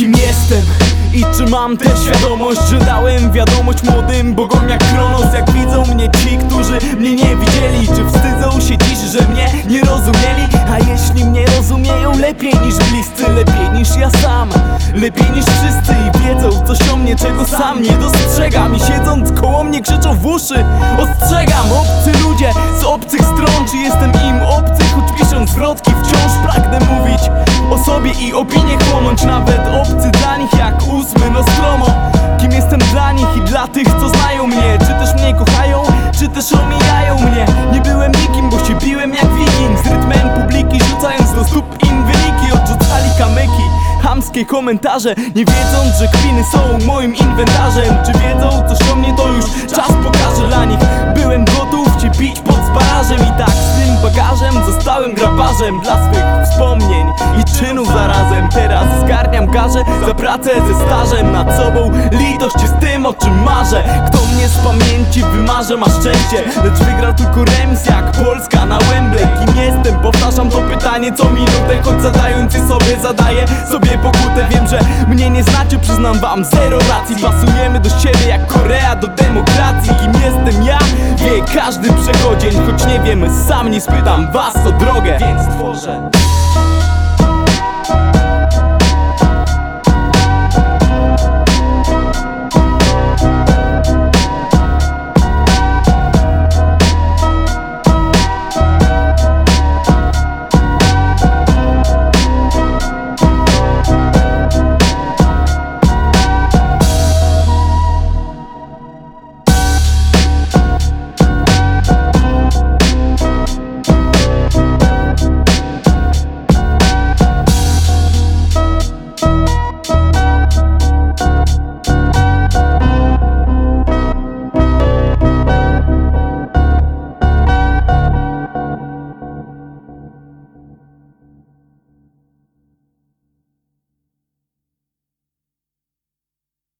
jestem i czy mam tę świadomość, że dałem wiadomość młodym bogom jak Kronos Jak widzą mnie ci, którzy mnie nie widzieli. Czy wstydzą się dziś, że mnie nie rozumieli? A jeśli mnie rozumieją lepiej niż bliscy Lepiej niż ja sam, lepiej niż wszyscy I wiedzą coś o mnie, czego sam nie dostrzegam. I siedząc koło mnie krzyczą w uszy Ostrzegam, obcy ludzie z obcych stron Czy jestem im obcy, choć pisząc zwrotki Wciąż i opinię chłonąć Nawet obcy dla nich jak ósmy. Nostromo Kim jestem dla nich i dla tych, co znają mnie? Czy też mnie kochają, czy też omijają mnie? Nie byłem nikim, bo się biłem jak wiking. Z rytmem publiki, rzucając do stóp im wyniki. Odrzucali kamyki, chamskie komentarze Nie wiedząc, że kwiny są moim inwentarzem. Czy wiedzą coś o mnie, to już czas pokaże dla nich. Byłem gotów cię bić pod sparażem I tak z tym bagażem zostałem grabarzem Dla swych wspomnień i czynów zarazem Teraz zgarniam garze za pracę ze stażem Nad sobą. Litość z tym, o czym marzę. Kto mnie z pamięci wymarze ma szczęście. Lecz wygrał tylko remis jak Polska na Wembley. Kim jestem? Powtarzam to pytanie co minutę Choć zadając je sobie zadaję sobie pokutę Wiem, że mnie nie znacie, przyznam wam zero racji. Pasujemy do siebie jak Korea do demokracji. Kim jestem ja? Wie każdy przechodzień. Choć nie wiem, sam nie spytam was o drogę. Więc tworzę